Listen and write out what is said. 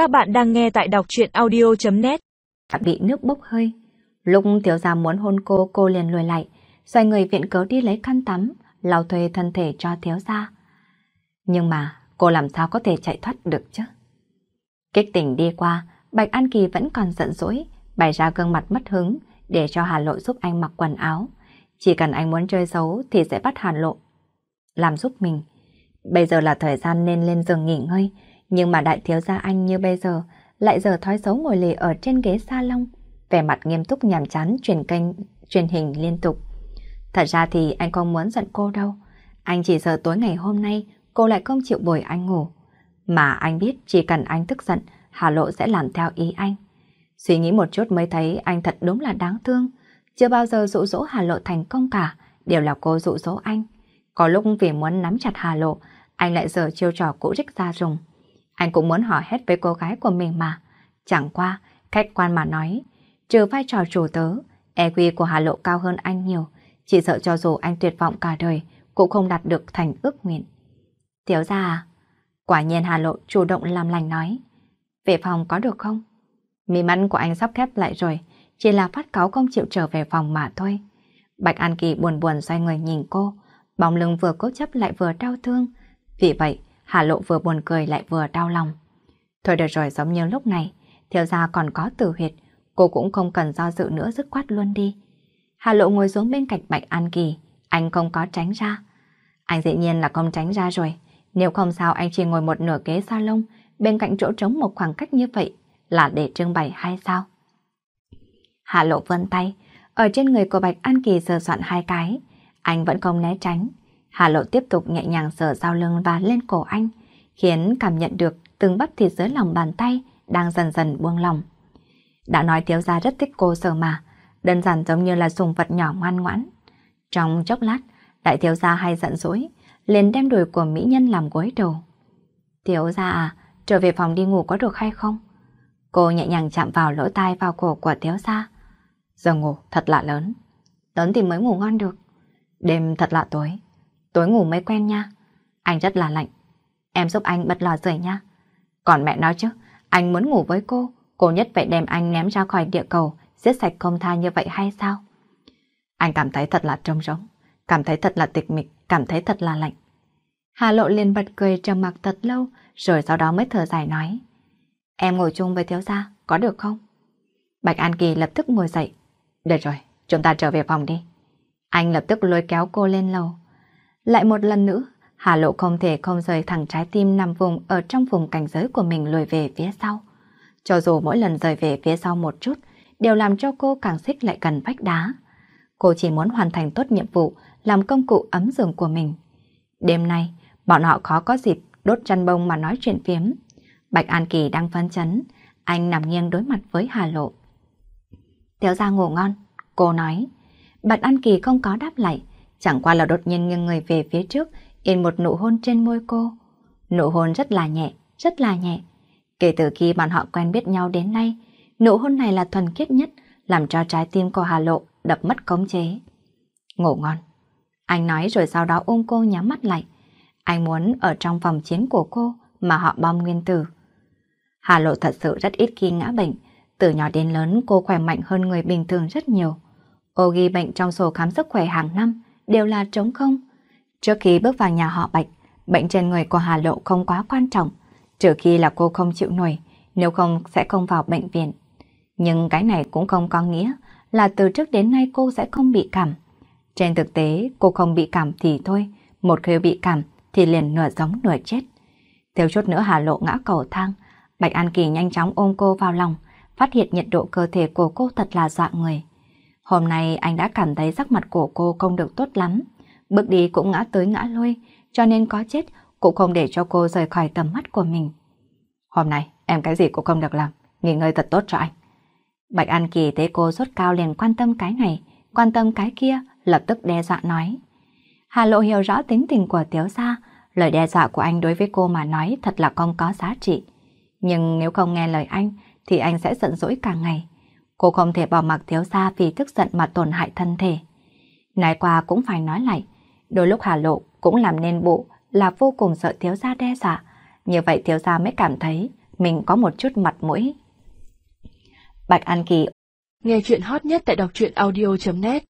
Các bạn đang nghe tại đọc truyện audio.net Bị nước bốc hơi. Lúc thiếu gia muốn hôn cô, cô liền lùi lại, xoay người viện cớ đi lấy khăn tắm, lau thuê thân thể cho thiếu gia. Nhưng mà cô làm sao có thể chạy thoát được chứ? Kích tỉnh đi qua, Bạch An Kỳ vẫn còn giận dỗi, bày ra gương mặt mất hứng để cho Hà Lộ giúp anh mặc quần áo. Chỉ cần anh muốn chơi xấu thì sẽ bắt Hà Lộ làm giúp mình. Bây giờ là thời gian nên lên giường nghỉ ngơi, nhưng mà đại thiếu gia anh như bây giờ lại giờ thói xấu ngồi lì ở trên ghế salon, vẻ mặt nghiêm túc nhàm chán truyền kênh truyền hình liên tục. Thật ra thì anh không muốn giận cô đâu. Anh chỉ sợ tối ngày hôm nay cô lại không chịu bồi anh ngủ. Mà anh biết chỉ cần anh tức giận, Hà Lộ sẽ làm theo ý anh. Suy nghĩ một chút mới thấy anh thật đúng là đáng thương. Chưa bao giờ dụ dỗ Hà Lộ thành công cả, đều là cô dụ dỗ anh. Có lúc vì muốn nắm chặt Hà Lộ, anh lại giờ chiêu trò cũ rích ra dùng. Anh cũng muốn hỏi hết với cô gái của mình mà. Chẳng qua, khách quan mà nói, trừ vai trò chủ tớ, EQ của Hà Lộ cao hơn anh nhiều, chỉ sợ cho dù anh tuyệt vọng cả đời, cũng không đạt được thành ước nguyện. Tiểu ra à? Quả nhiên Hà Lộ chủ động làm lành nói. Về phòng có được không? Mì mắn của anh sắp khép lại rồi, chỉ là phát cáo không chịu trở về phòng mà thôi. Bạch An Kỳ buồn buồn xoay người nhìn cô, bóng lưng vừa cố chấp lại vừa đau thương. Vì vậy, Hà Lộ vừa buồn cười lại vừa đau lòng. Thôi được rồi giống như lúc này, thiếu gia còn có tử huyệt, cô cũng không cần do dự nữa dứt khoát luôn đi. Hà Lộ ngồi xuống bên cạnh Bạch An Kỳ, anh không có tránh ra. Anh dĩ nhiên là không tránh ra rồi, nếu không sao anh chỉ ngồi một nửa ghế salon bên cạnh chỗ trống một khoảng cách như vậy là để trưng bày hay sao? Hà Lộ vươn tay, ở trên người của Bạch An Kỳ sờ soạn hai cái, anh vẫn không né tránh. Hà Lộ tiếp tục nhẹ nhàng sờ dao lưng và lên cổ anh, khiến cảm nhận được từng bắp thịt dưới lòng bàn tay đang dần dần buông lòng. Đã nói thiếu gia rất thích cô sờ mà, đơn giản giống như là sùng vật nhỏ ngoan ngoãn. Trong chốc lát, đại thiếu gia hay giận dỗi, liền đem đùi của mỹ nhân làm gối đầu. Thiếu gia à, trở về phòng đi ngủ có được hay không? Cô nhẹ nhàng chạm vào lỗ tai vào cổ của thiếu gia. Giờ ngủ thật lạ lớn. Lớn thì mới ngủ ngon được. Đêm thật lạ tối. Tối ngủ mới quen nha. Anh rất là lạnh. Em giúp anh bật lò sưởi nha. Còn mẹ nói chứ, anh muốn ngủ với cô, cô nhất phải đem anh ném ra khỏi địa cầu, giết sạch không tha như vậy hay sao? Anh cảm thấy thật là trông rỗng, cảm thấy thật là tịch mịch, cảm thấy thật là lạnh. Hà Lộ liền bật cười trầm mặc thật lâu, rồi sau đó mới thở dài nói. Em ngồi chung với thiếu gia, có được không? Bạch An Kỳ lập tức ngồi dậy. Được rồi, chúng ta trở về phòng đi. Anh lập tức lôi kéo cô lên lầu. Lại một lần nữa, Hà Lộ không thể không rời thẳng trái tim nằm vùng ở trong vùng cảnh giới của mình lùi về phía sau. Cho dù mỗi lần rời về phía sau một chút, đều làm cho cô càng xích lại gần vách đá. Cô chỉ muốn hoàn thành tốt nhiệm vụ, làm công cụ ấm giường của mình. Đêm nay, bọn họ khó có dịp đốt chăn bông mà nói chuyện phiếm. Bạch An Kỳ đang phấn chấn, anh nằm nghiêng đối mặt với Hà Lộ. Tiểu ra ngủ ngon, cô nói. Bạch An Kỳ không có đáp lại, chẳng qua là đột nhiên nghiêng người về phía trước, in một nụ hôn trên môi cô. Nụ hôn rất là nhẹ, rất là nhẹ. Kể từ khi bọn họ quen biết nhau đến nay, nụ hôn này là thuần khiết nhất, làm cho trái tim của Hà Lộ đập mất khống chế. Ngủ ngon. Anh nói rồi sau đó ôm cô nhắm mắt lại. Anh muốn ở trong phòng chiến của cô mà họ bom nguyên tử. Hà Lộ thật sự rất ít khi ngã bệnh. Từ nhỏ đến lớn cô khỏe mạnh hơn người bình thường rất nhiều. Cô ghi bệnh trong sổ khám sức khỏe hàng năm đều là trống không. Trước khi bước vào nhà họ Bạch, bệnh trên người của Hà Lộ không quá quan trọng, trừ khi là cô không chịu nổi, nếu không sẽ không vào bệnh viện. Nhưng cái này cũng không có nghĩa là từ trước đến nay cô sẽ không bị cảm. Trên thực tế, cô không bị cảm thì thôi, một khi bị cảm thì liền nửa giống nửa chết. Thiếu chút nữa Hà Lộ ngã cầu thang, Bạch An Kỳ nhanh chóng ôm cô vào lòng, phát hiện nhiệt độ cơ thể của cô thật là dọa người. Hôm nay anh đã cảm thấy sắc mặt của cô không được tốt lắm, bước đi cũng ngã tới ngã lui, cho nên có chết cũng không để cho cô rời khỏi tầm mắt của mình. Hôm nay em cái gì cũng không được làm, nghỉ ngơi thật tốt cho anh. Bạch An Kỳ thấy cô sốt cao liền quan tâm cái này, quan tâm cái kia, lập tức đe dọa nói. Hà Lộ hiểu rõ tính tình của Tiếu Gia, lời đe dọa của anh đối với cô mà nói thật là không có giá trị. Nhưng nếu không nghe lời anh, thì anh sẽ giận dỗi cả ngày. Cô không thể bỏ mặc thiếu Gia vì tức giận mà tổn hại thân thể. Nói qua cũng phải nói lại, đôi lúc Hà Lộ cũng làm nên bộ là vô cùng sợ Thiếu Gia đe dọa. Như vậy Thiếu Gia mới cảm thấy mình có một chút mặt mũi. Bạch An Kỳ Nghe chuyện hot nhất tại đọc truyện audio.net